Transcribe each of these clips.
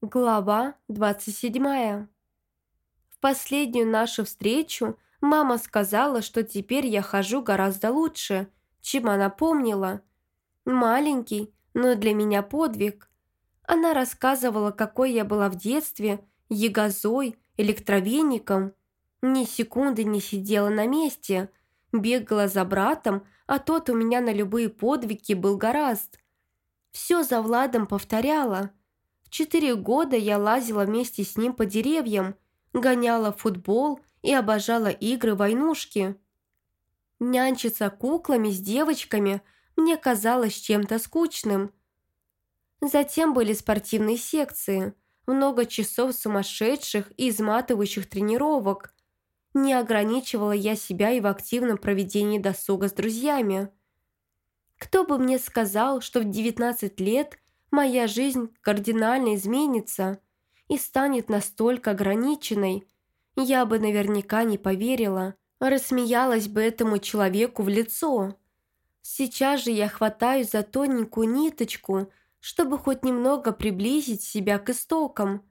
Глава 27. В последнюю нашу встречу мама сказала, что теперь я хожу гораздо лучше, чем она помнила. Маленький, но для меня подвиг. Она рассказывала, какой я была в детстве, ягозой, электровеником. Ни секунды не сидела на месте, бегала за братом, а тот у меня на любые подвиги был гораст. Все за Владом повторяла – четыре года я лазила вместе с ним по деревьям, гоняла футбол и обожала игры-войнушки. Нянчиться куклами с девочками мне казалось чем-то скучным. Затем были спортивные секции, много часов сумасшедших и изматывающих тренировок. Не ограничивала я себя и в активном проведении досуга с друзьями. Кто бы мне сказал, что в 19 лет – моя жизнь кардинально изменится и станет настолько ограниченной, я бы наверняка не поверила, рассмеялась бы этому человеку в лицо. Сейчас же я хватаюсь за тоненькую ниточку, чтобы хоть немного приблизить себя к истокам.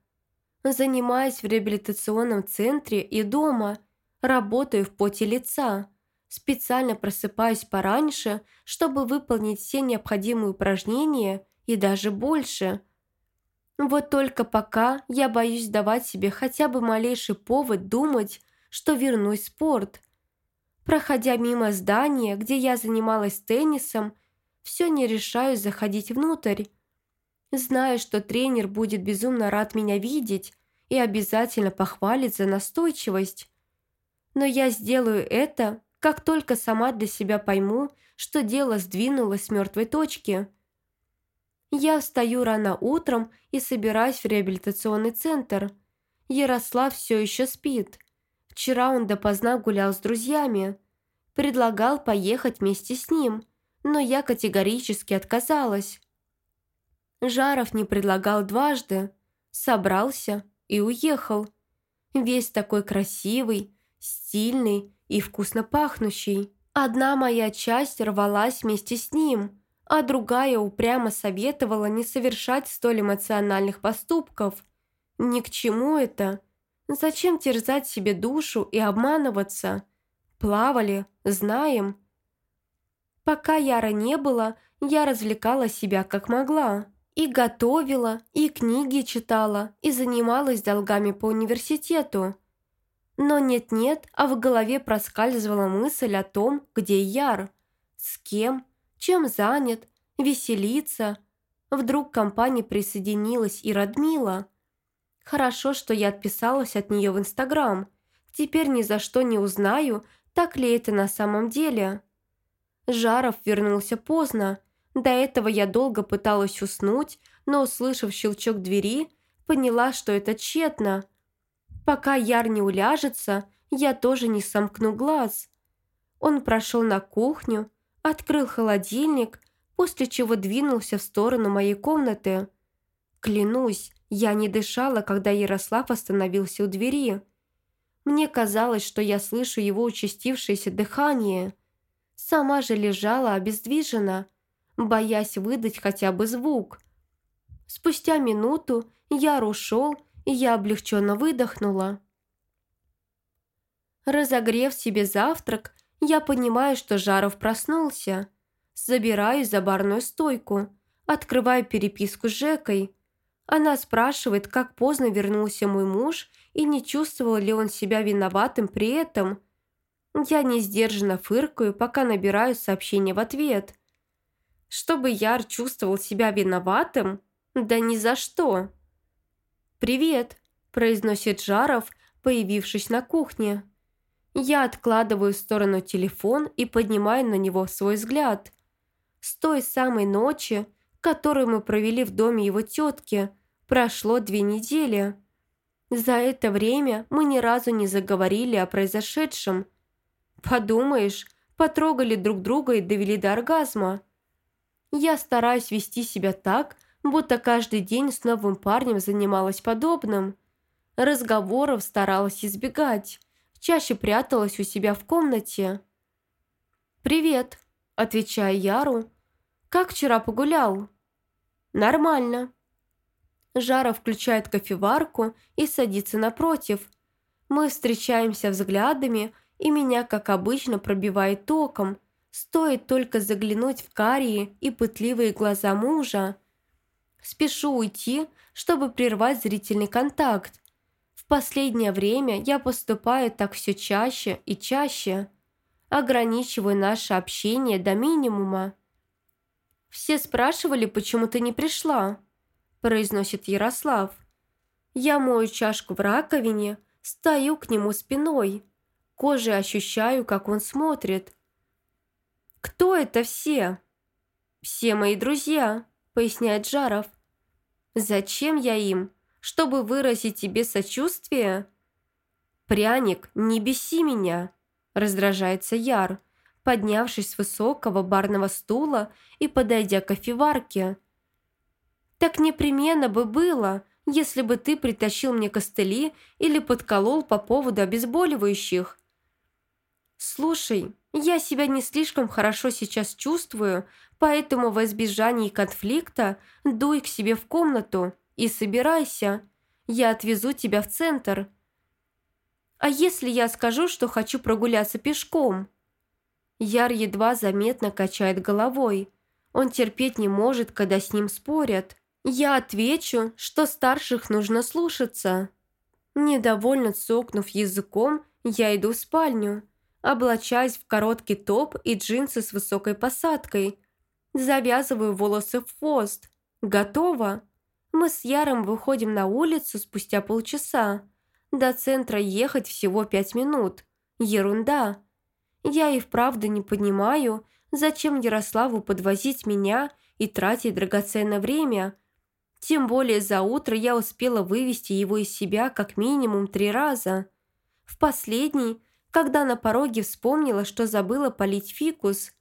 Занимаюсь в реабилитационном центре и дома, работаю в поте лица, специально просыпаюсь пораньше, чтобы выполнить все необходимые упражнения – и даже больше. Вот только пока я боюсь давать себе хотя бы малейший повод думать, что вернусь в спорт. Проходя мимо здания, где я занималась теннисом, все не решаюсь заходить внутрь. Знаю, что тренер будет безумно рад меня видеть и обязательно похвалит за настойчивость. Но я сделаю это, как только сама для себя пойму, что дело сдвинулось с мертвой точки. Я встаю рано утром и собираюсь в реабилитационный центр. Ярослав все еще спит. Вчера он допоздна гулял с друзьями. Предлагал поехать вместе с ним, но я категорически отказалась. Жаров не предлагал дважды. Собрался и уехал. Весь такой красивый, стильный и вкусно пахнущий. Одна моя часть рвалась вместе с ним – а другая упрямо советовала не совершать столь эмоциональных поступков. Ни к чему это. Зачем терзать себе душу и обманываться? Плавали, знаем. Пока Яра не было, я развлекала себя как могла. И готовила, и книги читала, и занималась долгами по университету. Но нет-нет, а в голове проскальзывала мысль о том, где Яр, с кем чем занят, веселиться. Вдруг к компании присоединилась и Радмила. Хорошо, что я отписалась от нее в Инстаграм. Теперь ни за что не узнаю, так ли это на самом деле. Жаров вернулся поздно. До этого я долго пыталась уснуть, но, услышав щелчок двери, поняла, что это тщетно. Пока Яр не уляжется, я тоже не сомкну глаз. Он прошел на кухню, открыл холодильник, после чего двинулся в сторону моей комнаты. Клянусь, я не дышала, когда Ярослав остановился у двери. Мне казалось, что я слышу его участившееся дыхание. Сама же лежала обездвижена, боясь выдать хотя бы звук. Спустя минуту Яр ушел, и я облегченно выдохнула. Разогрев себе завтрак, я понимаю, что Жаров проснулся. Забираюсь за барную стойку, открываю переписку с Жекой. Она спрашивает, как поздно вернулся мой муж и не чувствовал ли он себя виноватым при этом. Я не сдержанно фыркаю, пока набираю сообщение в ответ. Чтобы Яр чувствовал себя виноватым? Да ни за что. «Привет», – произносит Жаров, появившись на кухне. Я откладываю в сторону телефон и поднимаю на него свой взгляд. С той самой ночи, которую мы провели в доме его тетки, прошло две недели. За это время мы ни разу не заговорили о произошедшем. Подумаешь, потрогали друг друга и довели до оргазма. Я стараюсь вести себя так, будто каждый день с новым парнем занималась подобным. Разговоров старалась избегать чаще пряталась у себя в комнате. «Привет», – отвечаю Яру. «Как вчера погулял?» «Нормально». Жара включает кофеварку и садится напротив. Мы встречаемся взглядами, и меня, как обычно, пробивает током. Стоит только заглянуть в карие и пытливые глаза мужа. Спешу уйти, чтобы прервать зрительный контакт. Последнее время я поступаю так все чаще и чаще. Ограничиваю наше общение до минимума. «Все спрашивали, почему ты не пришла?» произносит Ярослав. Я мою чашку в раковине, стою к нему спиной. Кожей ощущаю, как он смотрит. «Кто это все?» «Все мои друзья», — поясняет Жаров. «Зачем я им? Чтобы выразить тебе сочувствие?» «Пряник, не беси меня», — раздражается Яр, поднявшись с высокого барного стула и подойдя к кофеварке. Так непременно бы было, если бы ты притащил мне костыли или подколол по поводу обезболивающих. Слушай, я себя не слишком хорошо сейчас чувствую, поэтому во избежании конфликта дуй к себе в комнату и собирайся. Я отвезу тебя в центр. А если я скажу, что хочу прогуляться пешком? Яр едва заметно качает головой. Он терпеть не может, когда с ним спорят. Я отвечу, что старших нужно слушаться. Недовольно цокнув языком, я иду в спальню, облачаюсь в короткий топ и джинсы с высокой посадкой, завязываю волосы в хвост. Готово. Мы с Яром выходим на улицу спустя полчаса. До центра ехать всего пять минут. Ерунда. Я и вправду не понимаю, зачем Ярославу подвозить меня и тратить драгоценное время – тем более за утро я успела вывести его из себя как минимум три раза. В последний, когда на пороге вспомнила, что забыла полить фикус.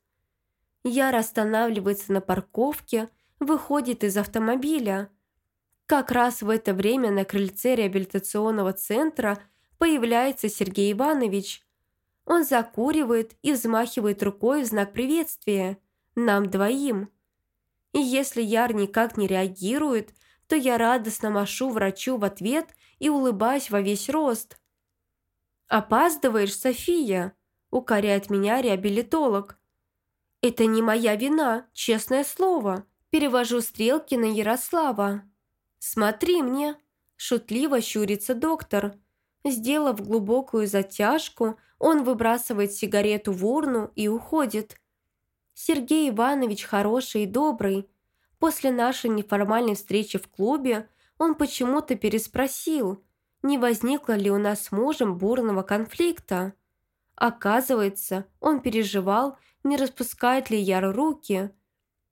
Яра останавливается на парковке, выходит из автомобиля. Как раз в это время на крыльце реабилитационного центра появляется Сергей Иванович. Он закуривает и взмахивает рукой в знак приветствия. Нам двоим. И если Яр никак не реагирует, то я радостно машу врачу в ответ и улыбаюсь во весь рост. «Опаздываешь, София!» – укоряет меня реабилитолог. «Это не моя вина, честное слово!» Перевожу стрелки на Ярослава. «Смотри мне!» – шутливо щурится доктор. Сделав глубокую затяжку, он выбрасывает сигарету в урну и уходит. Сергей Иванович хороший и добрый. После нашей неформальной встречи в клубе он почему-то переспросил, не возникло ли у нас с мужем бурного конфликта. Оказывается, он переживал, не распускает ли Яр руки.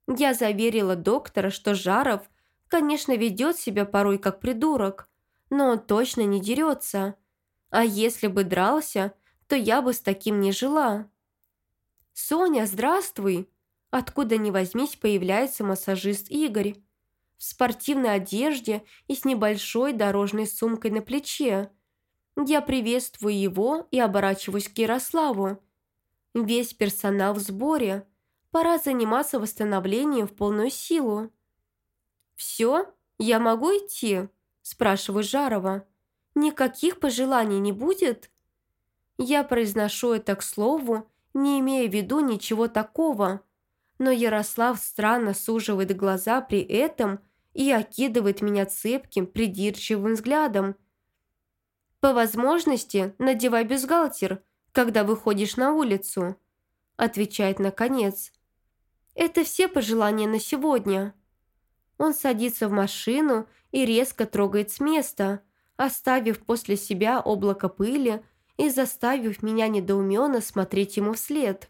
Я заверила доктора, что Жаров, конечно, ведет себя порой как придурок, но он точно не дерется. А если бы дрался, то я бы с таким не жила. «Соня, здравствуй!» Откуда ни возьмись, появляется массажист Игорь. В спортивной одежде и с небольшой дорожной сумкой на плече. Я приветствую его и оборачиваюсь к Ярославу. Весь персонал в сборе. Пора заниматься восстановлением в полную силу. «Все? Я могу идти?» – спрашиваю Жарова. «Никаких пожеланий не будет?» Я произношу это к слову, не имея в виду ничего такого. Но Ярослав странно суживает глаза при этом и окидывает меня цепким, придирчивым взглядом. «По возможности надевай бюстгальтер, когда выходишь на улицу», отвечает наконец. «Это все пожелания на сегодня». Он садится в машину и резко трогает с места, оставив после себя облако пыли, и заставив меня недоуменно смотреть ему вслед.